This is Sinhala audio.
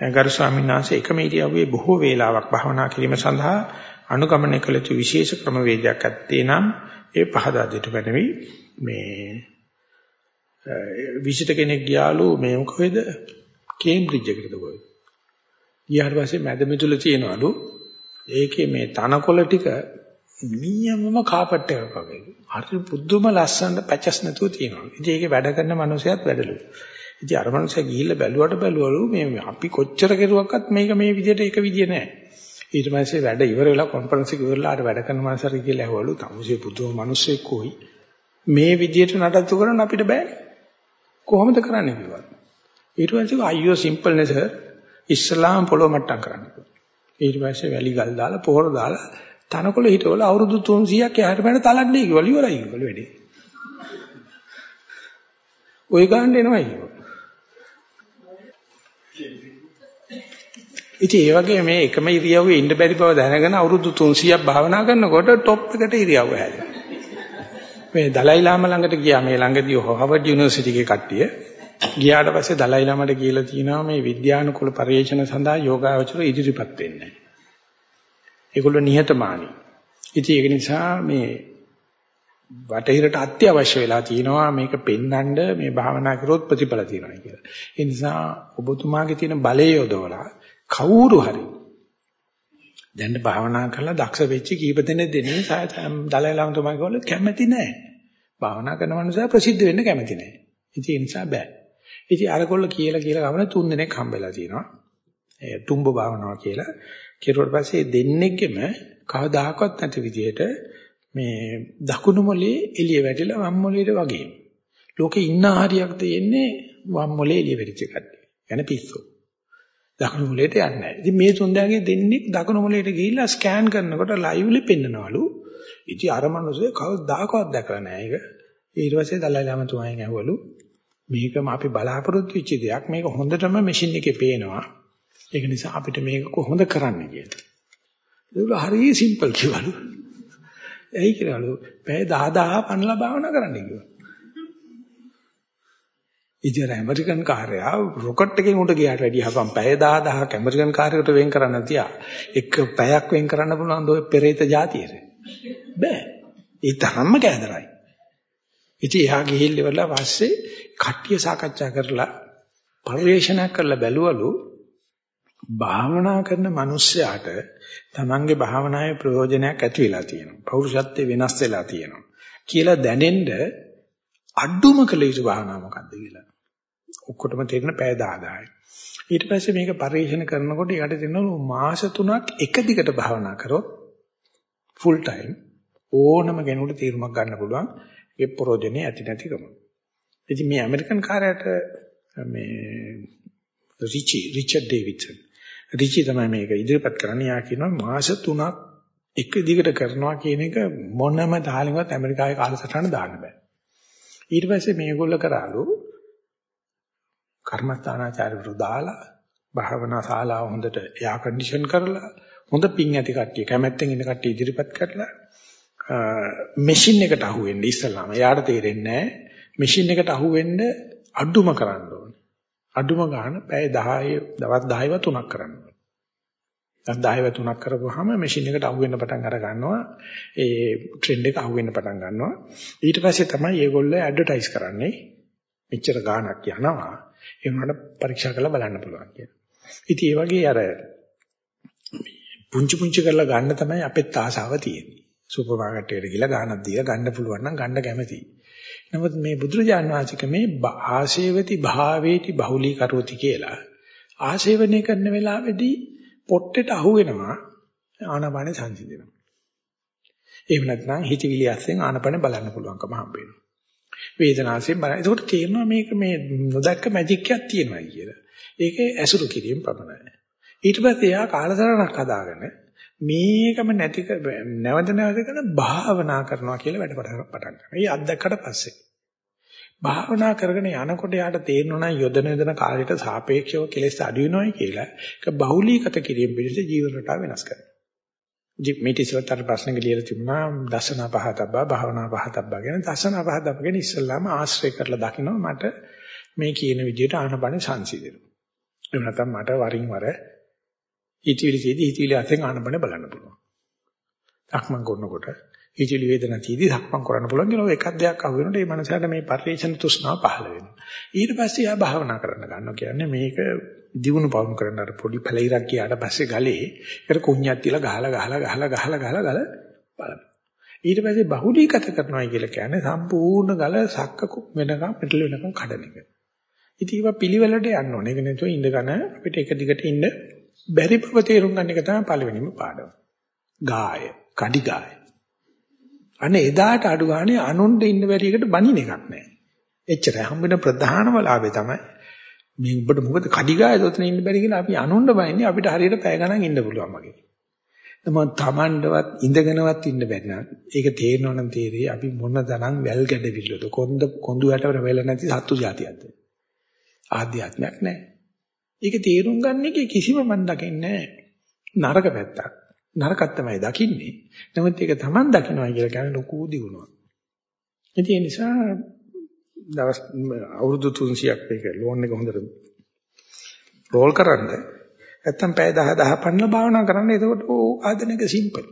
ගරු ස්වාමීන් වහන්සේ එකම ඉරියව්වේ බොහෝ වේලාවක් භාවනා කිරීම සඳහා අනුගමනය කළ යුතු විශේෂ ක්‍රමවේදයක් ඇත්තේ නම් ඒ පහදා දෙට වෙනවි මේ විසිට කෙනෙක් ගියාලු මේ මොකද කේම්බ්‍රිජ් එකකට ගොයි. ගියාට පස්සේ මැද මිදුල තියනවලු ඒකේ මේ තනකොළ ටික නියමම කාපට් එකක් වගේ. හරි පුදුම ලස්සනට පැචස් නැතුව තියෙනවා. ඉතින් ඒකේ වැඩ කරන මනුස්සයත් වැඩලු. ඉතින් අර මනුස්සයා ගිහිල්ලා බැලුවට බැලුවලු මේ අපි කොච්චර කෙරුවක්වත් මේක මේ විදිහට එක විදිය නෑ. ඊට පස්සේ වැඩ ඉවර වෙලා කොන්ෆරන්ස් එක ඉවරලා අර වැඩ කරන මනුස්සයර කියලා ඇහුවලු තමුසේ පුදුම මිනිස්සෙක් කොයි මේ විදියට නඩත්තු කරන්න අපිට බෑනේ. කොහොමද කරන්නේ කිව්වා. ඊට පස්සේ අයියෝ සිම්පල් නේ සර්. ඉස්ලාම් පොළොව මට්ටම් කරන්න. ඊට පස්සේ වැලි ගල් දාලා පොහොර දාලා තනකොළ හිටවල අවුරුදු 300ක් එහාට මට තලන්නේ කිව්වලු ඉවරයි කිව්වලු වැඩේ. ඔය ගන්න එනවා කිව්වා. ඉතින් ඒ වගේ මේ එකම ඉරියව්වේ ඉන්න බැරි බව දැනගෙන අවුරුදු 300ක් භාවනා කරනකොට টොප් එකට ඉරියව්ව හැදෙනවා. මේ දලයි ලාම ළඟට ගියා මේ ළඟදී හෝවර්ඩ් යුනිවර්සිටි එකේ කට්ටිය. ගියාට පස්සේ දලයි ලාමට කියලා තියෙනවා මේ විද්‍යානුකූල පරිශන සඳහා යෝගාවචර ඉදිරිපත් වෙන්නේ. ඒගොල්ලෝ නිහතමානී. ඉතින් ඒක නිසා මේ වටහිරට අත්‍යවශ්‍ය වෙලා තියෙනවා මේක පෙන්වන්න මේ භාවනා කරොත් ප්‍රතිඵල තියෙනවා කියලා. ඒ නිසා ඔබතුමාගේ තියෙන බලය යොදවලා කවුරු හරි දැන් භාවනා කරලා දක්ෂ වෙච්ච කීප දෙනෙක් දෙන්නේ දලයි ලාමතුමා කියවල කැමැති නැහැ. භාවනා කරන මනුස්සයා ප්‍රසිද්ධ වෙන්න කැමැති නැහැ. ඉතින් ඒ නිසා බෑ. ඉතින් අරකොල්ල කියලා කියලා ගමන තුන් දෙනෙක් හම්බෙලා තියෙනවා. ඒ තුම්බ භාවනාව කියලා. කෙරුවට පස්සේ දෙන්නෙක්ගෙම කවදාකවත් නැති විදිහට මේ දකුණු මොලේ එළිය වැටිලා වම් මොලේට වගේ. ලෝකේ ඉන්න හරියක් තියෙන්නේ වම් මොලේ එළිය වැටිච්ච කට්ටිය. යන පිස්සු. දකුණු මොලේට යන්නේ නැහැ. ඉතින් මේ සොන්දයාගේ දෙන්නේ දකුණු මොලේට ගිහිල්ලා ස්කෑන් කරනකොට ලයිව්ලි පෙන්නනවලු. ඉතින් අර මිනිස්සේ කවදාකවත් දැකලා නැහැ ඒක. ඊට පස්සේ දලයි ලාමතුමාගෙන් ඇහුවලු මේකම අපි බලාපොරොත්තු වෙච්ච දෙයක්. මේක හොඳටම මැෂින් එකේ පේනවා. ඒක නිසා අපිට මේක කොහොමද කරන්න කියලා. ඒක හරිය සිම්පල් කිව්වලු. එයි කියලාලු පැය 10000 පනලා භාවනා කරන්න කිව්වා. ඉතින් ඇමරිකන් කාර්යයා රොකට් එකෙන් උඩ ගියාට වැඩිය හපම් පැය 10000ක් ඇමරිකන් කාර්යයකට වෙන් කරන්න තියා. එක පැයක් වෙන් කරන්න පුළුවන් ඔය පෙරේත જાතියෙට. බෑ. ඒ තරම්ම කෑදරයි. ඉතින් එහා ගිහිල්ලා ඉවරලා පස්සේ කට්ටිය සාකච්ඡා කරලා පරිශ්‍රණයක් කරලා බැලුවලු භාවනා කරන මිනිස්සයාට තමන්ගේ භාවනාවේ ප්‍රයෝජනයක් ඇති වෙලා තියෙනවා. පෞරුෂත්වයේ වෙනස් වෙලා තියෙනවා. කියලා දැනෙන්න අඩුම කළ යුතු භාවනාව මොකක්ද කියලා. ඔක්කොටම තේරෙන පැය 1000යි. ඊට පස්සේ මේක පරිශන කරනකොට යට දෙනවා මාස 3ක් එක දිගට භාවනා කරොත් ෆුල් ටයිම් ඕනම කෙනෙකුට තීරමක් ගන්න පුළුවන් ඒ ප්‍රෝජනේ ඇති නැතිකම. ඉතින් මේ ඇමරිකන් කාර්යයට මේ රිචි රිචඩ් ඩේවිඩ්සන් රිචි තමයි මේක ඉදිරිපත් කරන්නේ. යා කියනවා මාස 3ක් එක දිගට කරනවා කියන එක මොනම තාලෙවත් ඇමරිකාවේ කාලසටහන දාන්න බෑ. ඊට පස්සේ මේගොල්ල කරාලු කර්මස්ථානාචාර්යවරු දාලා භාවනා ශාලාව හොඳට එයා කන්ඩිෂන් කරලා හොඳ පිං ඇති කට්ටිය කැමැත්තෙන් ඉන්න කට්ටිය ඉදිරිපත් කරලා මැෂින් එකට අහුවෙන්න ඉස්සලාම එයාට තේරෙන්නේ නැහැ මැෂින් එකට අහුවෙන්න අඩුම කරන්න ඕනේ අඩුම ගන්න පැය 10 දවස් 10ව තුනක් කරන්න ඕනේ දවස් 10ව තුනක් කරපුවාම මැෂින් එකට අහුවෙන්න පටන් අර ගන්නවා ඒ ට්‍රෙන්ඩ් එක අහුවෙන්න පටන් ගන්නවා ඊට පස්සේ තමයි මේගොල්ලෝ ඇඩ්වර්ටයිස් කරන්නේ මෙච්චර ගාණක් යනවා ඒ වුණාට පරීක්ෂා කරලා බලන්න පුළුවන් කියලා. ඉතින් ඒ වගේ අර පුංචි පුංචි කරලා ගන්න තමයි අපෙත් ආසාව තියෙන්නේ. සුපර් මාකට් එකට ගිහලා ගාණක් දීලා ගන්න පුළුවන් නම් ගන්න කැමතියි. නමුත් මේ බුදුරජාණන් වහන්සේ මේ ආශේවති භාවේති බහුලී කරෝති කියලා ආශේවනය කරන වෙලාවේදී පොට්ටෙට අහු වෙනවා ආනපාන සංසිඳනවා. එහෙම නැත්නම් හිතවිලි අස්සෙන් ආනපන බලන්න පුළුවන්කම හම්බ වෙනවා. වේදනාවෙන් බලන. ඒකට තේරෙනවා මේක මේ නොදැක්ක මැජික් එකක් තියෙනවා කියලා. ඒකේ ඇසුරු කිරීම පමණයි. ඊට පස්සේ එයා කාලසටහනක් හදාගෙන මේකම නැති නැවත නැවත කරන භාවනා කරනවා කියලා වැඩ පටන් ගන්නවා. ඒ අත්දැකකට පස්සේ භාවනා කරගෙන යනකොට යාට තේරෙනවා යොදන යොදන කාලයට සාපේක්ෂව කෙලෙස් අඩු වෙනවයි කියලා. ඒක බහුලීගත කිරීම පිණිස ජීවන රටාව වෙනස් කරනවා. මේක ඉස්සරතර ප්‍රශ්නෙක ලියලා තිබුණා දසන පහතබ්බා භාවනා පහතබ්බා කියන දසන පහතබ්බා කියන ඉස්සල්ලාම ආශ්‍රය කරලා දකින්න මට මේ කියන විදිහට ආනපන සංසිඳෙනවා. එහෙම නැත්නම් මට වරින් වර හිතවිලි තියදී හිතවිලි අතෙන් ආනපන බලන්න පුළුවන්. සක්මන් කරනකොට හිතවිලි වේදනා තියදී සක්මන් කරන්න පුළුවන් කියලා එකක් දෙයක් අහු වෙනකොට මේ මනසට මේ පරිේශන තෘෂ්ණාව පහළ වෙනවා. ඊට පස්සේ ආ භාවනා කරන්න ගන්නවා කියන්නේ මේක දියුණු පවුණු කරන්න අර පොඩි පැලිරක් ගියාට පස්සේ ගලේ ඒකට කුණ්‍යක් තියලා ගහලා ගහලා ගහලා ගහලා ගහලා ගල බලන්න. ඊට පස්සේ බහුලීගත කරනවා කියලා කියන්නේ සම්පූර්ණ ගල සක්ක වෙනකම් පිටල වෙනකම් කඩන එක. ඉතින් ඒවා පිළිවෙලට යන්න ඕනේ. ඒක නැතුව ඉඳගෙන අපිට එක දිගට ඉන්න බැරි බව තේරුම් ගන්න එක තමයි පළවෙනිම පාඩම. ගාය, කඩි ගාය. අනේ එදාට අඩු ගානේ අනුන්ට ඉන්න බැරි එකට බනින එකක් නැහැ. එච්චරයි හම්බෙන ප්‍රධානම ලාභය තමයි මේ උඹට මොකද කඩිගායද ඔතන ඉන්න බැරි කියලා අපි අනුන්ව බයින්නේ අපිට හරියට පැය ගණන් ඉන්න පුළුවන් වගේ. තමන් තමන්ඩවත් ඉඳගෙනවත් ඉන්න බැරි නම් ඒක තේරෙනවා නම් තේරෙයි අපි මොන තරම් වැල් ගැඩවිල්ලද කොන්ද කොඳු යටවල වෙල නැති සත්තු జాතියක්ද. ආධ්‍යාත්මයක් නැහැ. ඒක තේරුම් ගන්න එකේ කිසිම මන් දකින්නේ නරක පැත්තක්. නරකක් තමයි දකින්නේ. නමුත් ඒක තමන් දකින්නවා කියලා කියන්නේ ලොකු දියුණුවක්. ඒ නිසා දවස් අවුරුදු 300ක් මේක ලෝන් එක හොඳට රෝල් කරන්න නැත්තම් පැය 10 10 පන්නලා භාවනා කරන්න එතකොට ආදන එක සිම්පල්